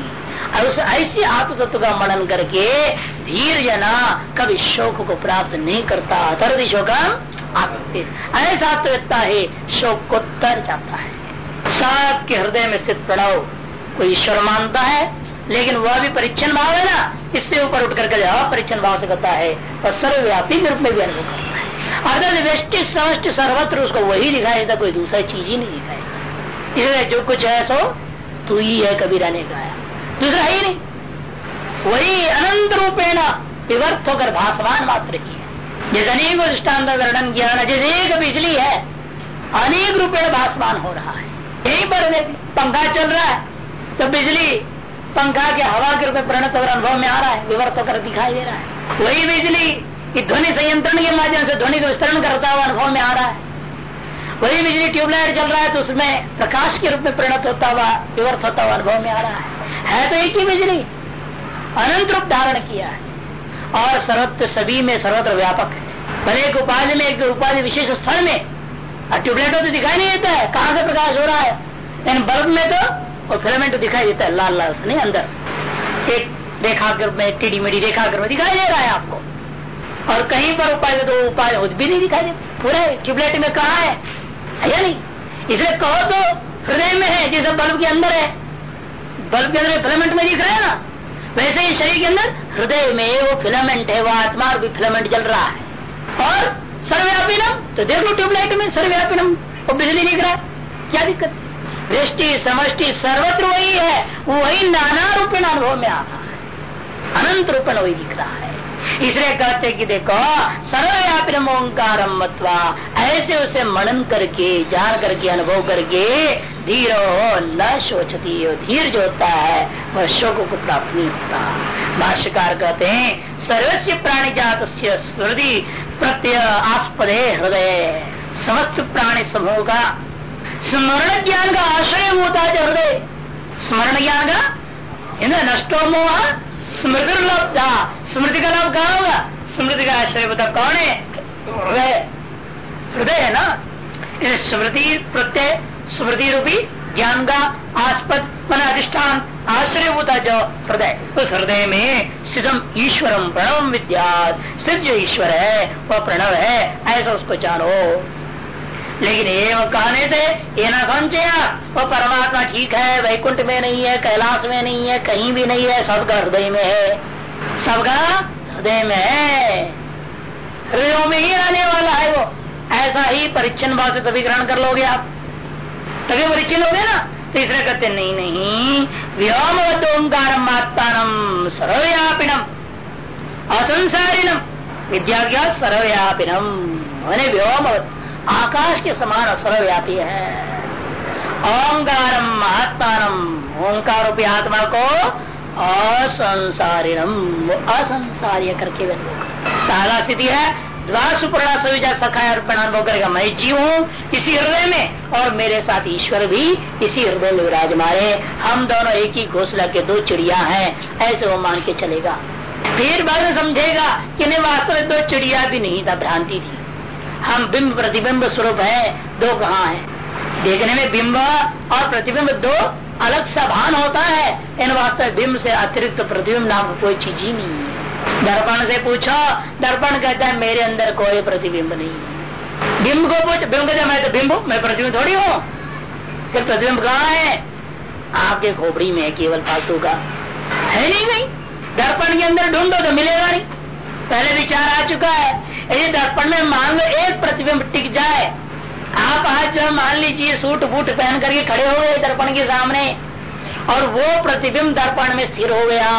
उस ऐसी आत्म तत्व का मनन करके धीर जना कभी शोक को प्राप्त नहीं करता। तरद शोकम ऐसा आत्मवित्ता है, शोक को तर जाता है। सबके हृदय में स्थित प्रणव कोई ईश्वर मानता है लेकिन वह भी परीक्षण भाव है ना, इससे ऊपर उठ करके अपरीक्षण भाव से करता है, और सर्वव्यापी रूप में भी अनुभव करता है। अर्थात व्यष्टि समष्टि सर्वत्र उसको वही दिखाई देता, कोई दूसरा चीज़ ही नहीं दिखाई इसलिए जो कुछ है सो, तू ही है कबीरा ने कहा दूसरा ही नहीं। वही अनंत रूपेण विवर्त होकर भाषमान मात्र की है। जैसे अनेक दृष्टांत वर्णन किया जैसे एक बिजली है, अनेक रूपेण भाषमान हो रहा है। यही पर पंखा चल रहा है तो बिजली पंखा के हवा के रूप में परिणत होकर अनुभव में आ रहा है विवर्त होकर दिखाई दे रहा है। वही बिजली ध्वनि संयंत्रण के माध्यम से ध्वनि विस्तरण करता हुआ अनुभव में आ रहा है। वही बिजली ट्यूबलाइट चल रहा है तो उसमें प्रकाश के रूप में परिणत होता हुआ विवर्त होता हुआ अनुभव में आ रहा है। है तो एक ही बिजली, अनंत रूप धारण किया है। और सर्वत्र सभी में सर्वत्र व्यापक है। एक उपाधि में, एक उपाधि विशेष स्थल में ट्यूबलाइट तो दिखाई नहीं देता है, कहाँ से प्रकाश हो रहा है? लेकिन बल्ब में तो वो फिलामेंट दिखाई देता है, लाल लाल, नहीं, अंदर। एक रेखा रेखाग्र में टीडी मेडी रेखाग्र में दिखाई दे रहा है आपको। और कहीं पर उपाय तो उपाय भी नहीं दिखाई दे। पूरे ट्यूबलाइट में कहा है? या नहीं? इसलिए कहो तो हृदय में है, जैसे बल्ब के अंदर है। बल्ब के अंदर फिलामेंट में दिख रहा है ना? वैसे ही शरीर के अंदर हृदय में वो फिलामेंट है, वो आत्मा भी फिलामेंट जल रहा है। और सर्वव्यापी नम तो देख लो ट्यूबलाइट में नम वो बिजली दिख रहा है। क्या दिक्कत? दृष्टि, समष्टि सर्वत्र वही है। वही नाना रूपेण अनुभव में आ रहा है। अनंत रूपेण वही दिख रहा है। इसलिए कहते कि देखो सर्वव्यापी ओंकार ऐसे उसे मनन करके जान करके, अनुभव करके धीर न शोचती हो, धीर जो होता है, वह शोक को प्राप्त नहीं होता। भाष्यकार कहते हैं सर्वस्व प्राणी जात स्मृति प्रत्यय आस्पदे हृदय, समस्त प्राणी समूह का स्मरण ज्ञान का आश्रय होता है हृदय। स्मरण ज्ञान का नष्टो मोह, स्मृति लब्धा स्मृति का लाभ कहा होगा? स्मृति का आश्रय होता कौन है? हृदय। है ना? स्मृति प्रत्यय, स्मृति रूपी ज्ञान का आस्पद मन अधिष्ठान आश्रय होता जो हृदय। उस हृदय में स्थितम ईश्वरम प्रणव विद्या स्थित जो ईश्वर है, वह प्रणव है, ऐसा उसको जानो। लेकिन एवं कहने से, ये ना संचया वो परमात्मा ठीक है, वैकुंठ में नहीं है, कैलाश में नहीं है, कहीं भी नहीं है सबका हृदय में है। सबका हृदय में है। हृदयों में ही रहने वाला है वो। ऐसा ही परिच्छन भाव से तभी ग्रहण कर लोगे आप। तभी परिच्छन लोगे ना। तीसरे तो कहते, नहीं नहीं, व्योम ओंकार सर्वव्यापिनम असंसारिणम विद्या सर्वव्यापिनम। मैंने व्योम आकाश के समान सर्वव्यापी है। ओंकारम महात्मानम ओंकार रूपी आत्मा को असंसारिणम असंसार्य करके पहला स्थिति है, द्वासुपूर्णा सविजा सखा अर्पण अनुभव करेगा मैं जीव हूँ, इसी हृदय में, और मेरे साथ ईश्वर भी इसी हृदय में विराज मारे हम दोनों एक ही घोसला के दो चिड़िया हैं, ऐसे वो मान के चलेगा। फिर बाद समझेगा कि नहीं वास्तव में दो चिड़िया भी नहीं था, भ्रांति थी। हम बिंब प्रतिबिंब स्वरूप है, दो कहाँ है? देखने में बिंब और प्रतिबिंब दो अलग सा भान होता है। इन वास्तव बिंब से अतिरिक्त प्रतिबिंब नाम कोई चीज़ ही नहीं है। दर्पण से पूछो, दर्पण कहता है, मेरे अंदर कोई प्रतिबिंब नहीं है। बिंब को पूछ, बिंब कहता मैं तो बिंब मैं प्रतिबिंब थोड़ी हूँ। फिर प्रतिबिंब कहाँ है? आपके खोपड़ी में है, केवल फालतू का। है नहीं नहीं दर्पण के अंदर ढूंढो तो मिलेगा नहीं। पहले विचार आ चुका है। यदि दर्पण में मान लो एक प्रतिबिंब टिक जाए, आप आज जो मान लीजिए सूट बूट पहन करके खड़े हो गए दर्पण के सामने, और वो प्रतिबिंब दर्पण में स्थिर हो गया।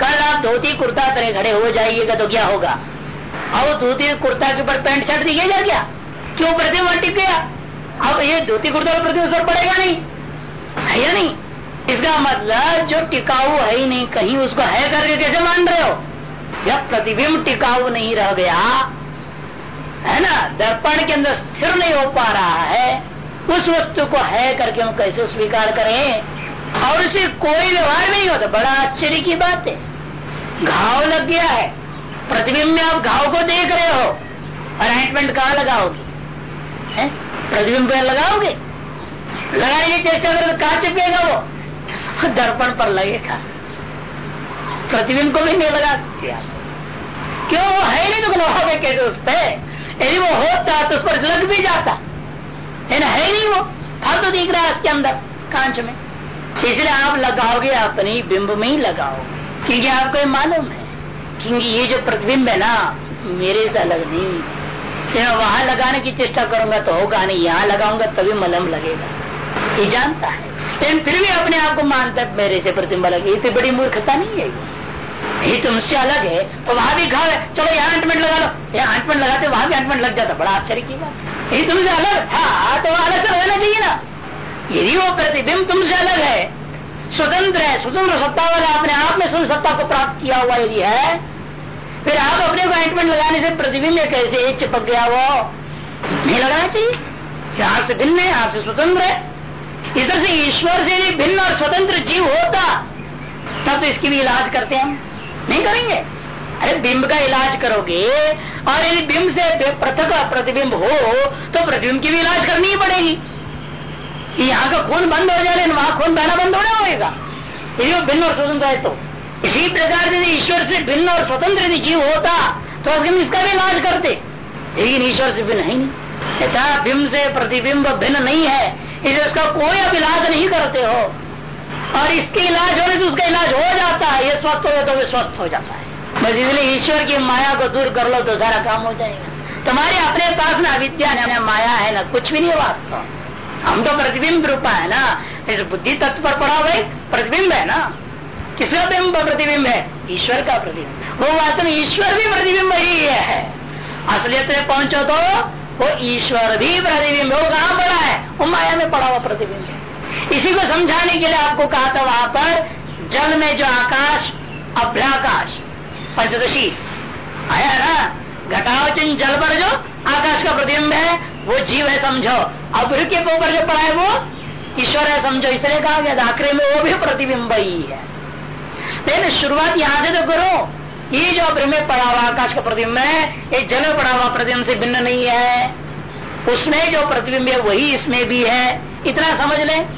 कल आप धोती कुर्ता तरह खड़े हो जाइएगा तो क्या होगा? और धोती कुर्ता के ऊपर पैंट शर्ट दिखेगा क्या? क्यों प्रतिबिंब टिक गया? अब ये धोती कुर्ता का प्रतिबिंब पड़ेगा नहीं। है या नहीं? इसका मतलब जो टिकाऊ है ही नहीं, कहीं उसको है करके कैसे मान रहे हो? जब प्रतिबिंब टिकाऊ नहीं रह गया। है ना? दर्पण के अंदर स्थिर नहीं हो पा रहा है। उस वस्तु को है करके हम कैसे स्वीकार करें? और उसे कोई व्यवहार नहीं होता। बड़ा आश्चर्य की बात है। घाव लग गया है। प्रतिबिंब में आप घाव को देख रहे हो। और ऑइंटमेंट कहा लगाओगे? प्रतिबिंब पर लगाओगे? लगाने की चेष्टा करो कहा वो? दर्पण पर लगेगा। प्रतिबिंब को भी नहीं लगा सकते क्यों? वो है नहीं तो लगाओगे कैसे उस पर यदि वो होता तो उस पर लग भी जाता। है ना है नहीं वो। फल तो दिख रहा है इसके अंदर, कांच में। इसलिए आप लगाओगे, अपनी बिंब में ही लगाओगे। क्योंकि आपको ये मालूम है क्योंकि ये जो प्रतिबिंब है ना, मेरे से अलग नहीं वहाँ लगाने की चेष्टा करूँगा तो होगा नहीं। यहाँ लगाऊँगा तभी मलम लगेगा। ये जानता है। लेकिन फिर भी अपने आप को मानता है मेरे से प्रतिबिंब लगे। इतनी बड़ी मूर्खता नहीं है। ये तुमसे अलग है। तो वहाँ भी घाव है। चलो, यहाँ अंटमेंट लगा लो। यहाँ अंटमेंट लगाते, वहाँ भी अंटमेंट लग जाता। बड़ा आश्चर्य की बात। ये तुमसे अलग था तो अलग रहना चाहिए ना। यदि वो प्रतिबिंब तुमसे अलग है, स्वतंत्र है, स्वतंत्र सत्ता वाला अपने आप में स्वतंत्र सत्ता को प्राप्त किया हुआ यदि है, फिर आप अपने को अटमेंट लगाने से प्रतिबिंब कैसे चिपक गया वो। नहीं लगाना चाहिए। आपसे भिन्न है आपसे स्वतंत्र है। इधर से ईश्वर से भी भिन्न और स्वतंत्र जीव होता, तब तो इसकी भी इलाज करते हैं हम। नहीं करेंगे? अरे बिंब का इलाज करोगे और यदि बिंब से पृथक प्रतिबिंब हो तो प्रतिबिंब की भी इलाज करनी ही पड़ेगी। यहाँ का खून बंद हो जाए वहाँ खून बहना बंद होना होगा यदि वो भिन्न और स्वतंत्र है तो। इसी प्रकार यदि ईश्वर से भिन्न और स्वतंत्र यदि जीव होता तो इसका भी इलाज करते। लेकिन ईश्वर से भिन्न है नहीं। यथा बिंब से प्रतिबिंब भिन्न नहीं है, इसलिए उसका कोई अब इलाज नहीं करते हो। और इसके इलाज होने से उसका इलाज हो जाता है। ये स्वस्थ हो जाता है स्वस्थ हो जाता है। बस इसलिए ईश्वर की माया को दूर कर लो तो सारा काम हो जाएगा। तुम्हारे अपने पास ना अविद्या न माया है ना कुछ भी नहीं वास्तव। हम तो प्रतिबिंब रूपा है ना। इस बुद्धि तत्व पर पड़ा हुआ प्रतिबिंब है ना। किसका बिंब प्रतिबिंब है? ईश्वर का प्रतिबिंब। वो वास्तव में ईश्वर भी प्रतिबिंब ही है। असलियत में पहुंचो तो वो ईश्वर भी प्रतिबिंब वो कहाँ पड़ा है? वो माया में पड़ा हुआ प्रतिबिंब है। इसी को समझाने के लिए आपको कहा था वहाँ पर, जल में जो आकाश अभ्याकाश पंचदशी, आया ना? घटावचन जल पर जो आकाश का प्रतिबिंब है, वो जीव है समझो। अभ्र के ऊपर जो पड़ा है वो, ईश्वर है समझो, इसलिए कहा गया आखिरी में वो भी प्रतिबिंब ही है। लेकिन शुरुआत यहाँ से तो करो। ये जो अभ्र में पड़ा हुआ आकाश का प्रतिबिंब है, ये जल पड़ा हुआ प्रतिबिंब से भिन्न नहीं है। उसमें जो प्रतिबिंब है, वही इसमें भी है। इतना समझ लें।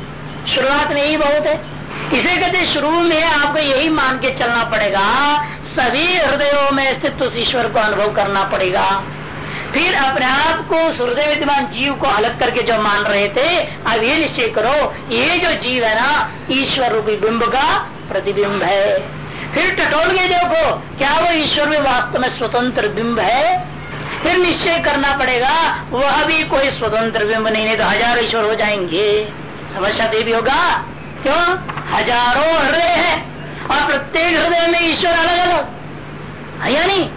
शुरुआत में यही बहुत है। इसे कहते शुरू में आपको यही मान के चलना पड़ेगा। सभी हृदयों में स्थित उस ईश्वर को अनुभव करना पड़ेगा। फिर अपने आप को हृदय विद्यमान जीव को अलग करके जो मान रहे थे, अब ये निश्चय करो, ये जो जीव है ना, ईश्वर रूपी बिंब का प्रतिबिंब है। फिर टटोल के देखो, क्या वो ईश्वर में वास्तव में स्वतंत्र बिंब है? फिर निश्चय करना पड़ेगा, वह भी कोई स्वतंत्र बिंब नहीं है तो हज़ारों ईश्वर हो जाएँगे। समस्या देवी होगा, क्यों? हज़ारों हृदय है, और प्रत्येक हृदय में ईश्वर अलग अलग है या नहीं?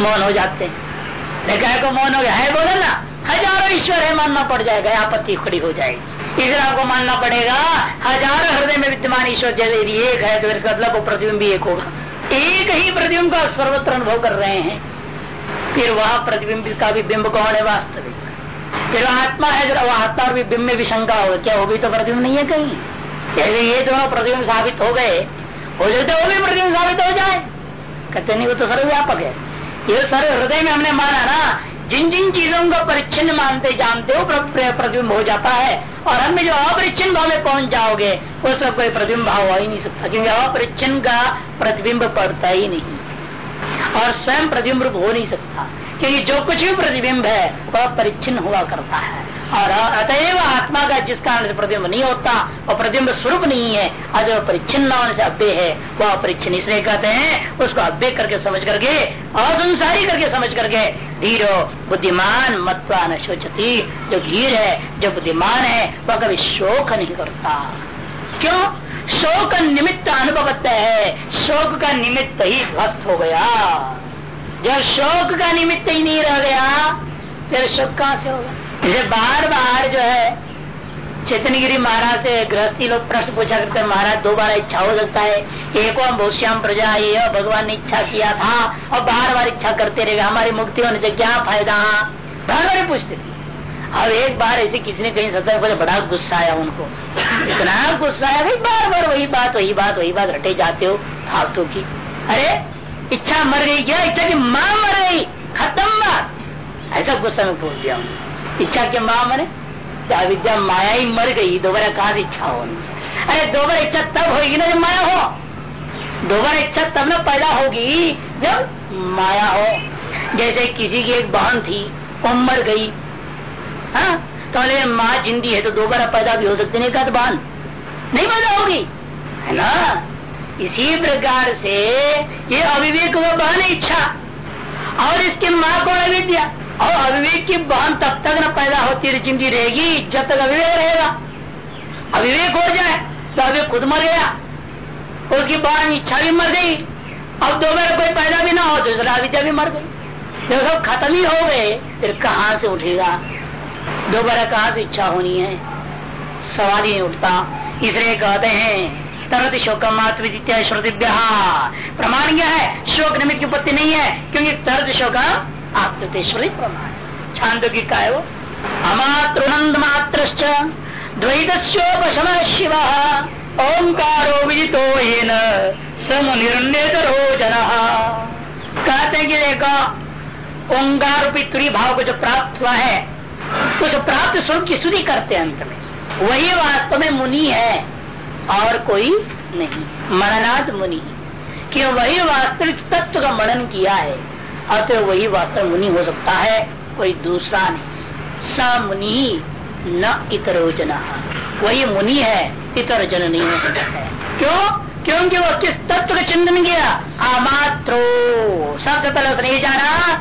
मौन हो जाते हैं। को मौन हो गया? है बोले ना, हज़ारों ईश्वर है, मानना पड़ जाएगा आपत्ति खड़ी हो जाएगी। इधर आपको मानना पड़ेगा, हज़ारों हृदय में विद्यमान ईश्वर जैसे एक है तो इसका मतलब वो प्रतिबिंब एक होगा। एक ही प्रतिबिंब का सर्वत्र अनुभव कर रहे हैं। फिर वह प्रतिबिंब का भी बिंब कौन है वास्तविक? फिर आत्मा है जरा वह आत्मा और बिंब में भी शंका होगा क्या वो भी तो प्रतिबिंब नहीं है कहीं? जैसे ये दोनों प्रतिबिंब साबित हो गए। हो जाते वो भी प्रतिबिंब साबित हो जाए। कहते नहीं, वो तो सर्वव्यापक है। ये सर्व हृदय में हमने माना ना, जिन जिन चीज़ों को परिच्छिन्न मानते, जानते हो प्रतिबिंब हो जाता है। और हमें जो अपरिच्छिन्न भाव में पहुँच जाओगे उसका कोई प्रतिबिंब भाव हो ही नहीं सकता, क्योंकि अपरिच्छिन्न का प्रतिबिंब पड़ता ही नहीं। और स्वयं प्रतिबिंब रूप हो नहीं सकता। क्योंकि जो कुछ भी प्रतिबिंब है, वह परिच्छिन्न हुआ करता है। और अतएव आत्मा का जिस कारण से प्रतिबिंब नहीं होता और प्रतिबिंब स्वरूप नहीं है। अतः परिच्छिन्न होने से अव्य है। वह अपरिच्छिन्न इसलिए कहते हैं, उसको अव्य करके समझ करके, असंसारी करके समझ करके, धीरो, बुद्धिमान, मत्वा न जो धीर है, जो बुद्धिमान है, वह कभी शोक नहीं करता। क्यों? शोक निमित्त अनुभव है। शोक का निमित्त ही ध्वस्त हो गया। जब शोक का निमित्त ही नहीं रह गया, फिर शोक कहाँ से होगा? जैसे बार बार जो है, चेतनगिरी महाराज से गृहस्थी लोग प्रश्न पूछा करते हैं, महाराज दो बार इच्छा हो सकता है? एक और बहुत प्रजा, ये भगवान ने इच्छा किया था, और बार बार इच्छा करते रहे, हमारी मुक्ति होने से क्या फ़ायदा? बार बार पूछते थे। अब एक बार ऐसे किसी ने कहीं सत्संग बोले बड़ा गुस्सा आया उनको। इतना गुस्सा आया, भाई बार बार वही बात वही बात वही बात, रटे जाते हो फालतू की। अरे, इच्छा मर गई क्या? इच्छा की माँ मर गई। खत्म बात। ऐसा गुस्सा में बोल दिया इच्छा के माँ मरे? विद्या माया ही मर गई? दोबारा कहा इच्छा हो अरे, दोबारा इच्छा तब होगी ना जब माया हो। दोबारा इच्छा तब ना पैदा होगी जब माया हो। जैसे किसी की एक बहन थी, वो मर गई। हाँ? तो अरे माँ, जिंदी है तो दोबारा पैदा भी हो सकती नहीं कहा बहन नहीं पैदा होगी? है ना? इसी प्रकार से ये अविवेक हुआ बहन इच्छा, और इसके माँ को अविद्या, और अविवेक की बहन तब तक न पैदा होती ज़िंदगी रहेगी, जब तक अविवेक रहेगा। अविवेक हो जाए तो अभी खुद मर गया, उसकी बहन इच्छा भी मर गई, अब दोबारा कोई पैदा भी ना हो दूसरा अविद्या भी मर गई। जब सब खत्म ही हो गए, फिर कहाँ से उठेगा? दोबारा कहाँ से इच्छा होनी है? सवाल ही नहीं उठता। इसलिए कहते हैं तरत शोक मात्र श्रुति प्रमाण क्या है, शोक निमित्त की उपत्ति नहीं है, क्योंकि तरत शोक आत्मेश्वरी प्रमाण। छांदो की का वो अमातृनंद मात्र द्वैत द्वैतोपशम शिव। ओंकारो विदितो येन सम जन। कहते हैं कि देखो रूपी भाव को जो प्राप्त हुआ है उस प्राप्त स्वरूप की स्तुति करते अंत में। वही वास्तव में मुनि है, और कोई नहीं। मननाथ मुनि। कि वही वास्तविक तत्व का मनन किया है अतः तो वही वास्तव मुनि हो सकता है, कोई दूसरा नहीं। स मुनि न इतरोजना वही मुनि है, इतर जन नहीं हो सकता है। क्यों? क्योंकि वो किस तत्व का चिंतन किया? अमात्रो। सबसे पहले उसने जाना।